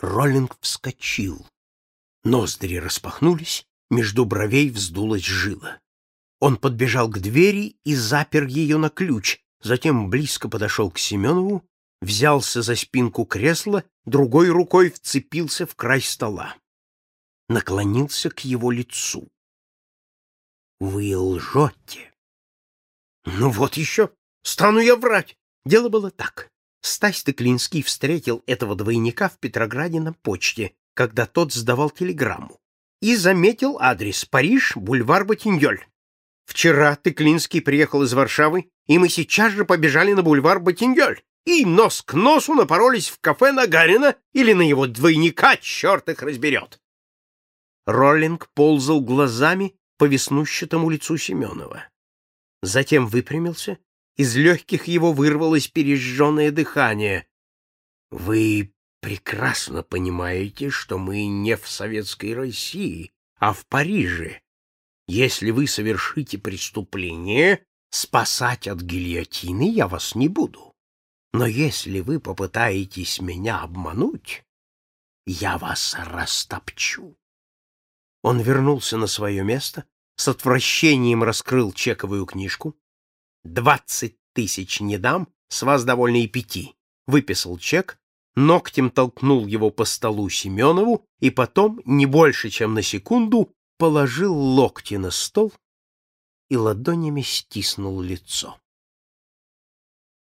Роллинг вскочил. Ноздри распахнулись, между бровей вздулась жила. Он подбежал к двери и запер ее на ключ, затем близко подошел к Семенову, взялся за спинку кресла, другой рукой вцепился в край стола. Наклонился к его лицу. «Вы лжете!» «Ну вот еще! Стану я врать!» Дело было так. Стась Тыклинский встретил этого двойника в Петрограде на почте, когда тот сдавал телеграмму, и заметил адрес Париж, бульвар Ботиньоль. Вчера Тыклинский приехал из Варшавы, и мы сейчас же побежали на бульвар Ботиньоль, и нос к носу напоролись в кафе Нагарина или на его двойника, черт их разберет. Роллинг ползал глазами по веснущатому лицу Семенова. Затем выпрямился, из легких его вырвалось пережженное дыхание. — Вы прекрасно понимаете, что мы не в Советской России, а в Париже, если вы совершите преступление, спасать от гильотины я вас не буду. Но если вы попытаетесь меня обмануть, я вас растопчу. Он вернулся на свое место, с отвращением раскрыл чековую книжку. Двадцать тысяч не дам, с вас довольно и пяти. Выписал чек, ногтем толкнул его по столу Семенову и потом, не больше чем на секунду, положил локти на стол и ладонями стиснул лицо.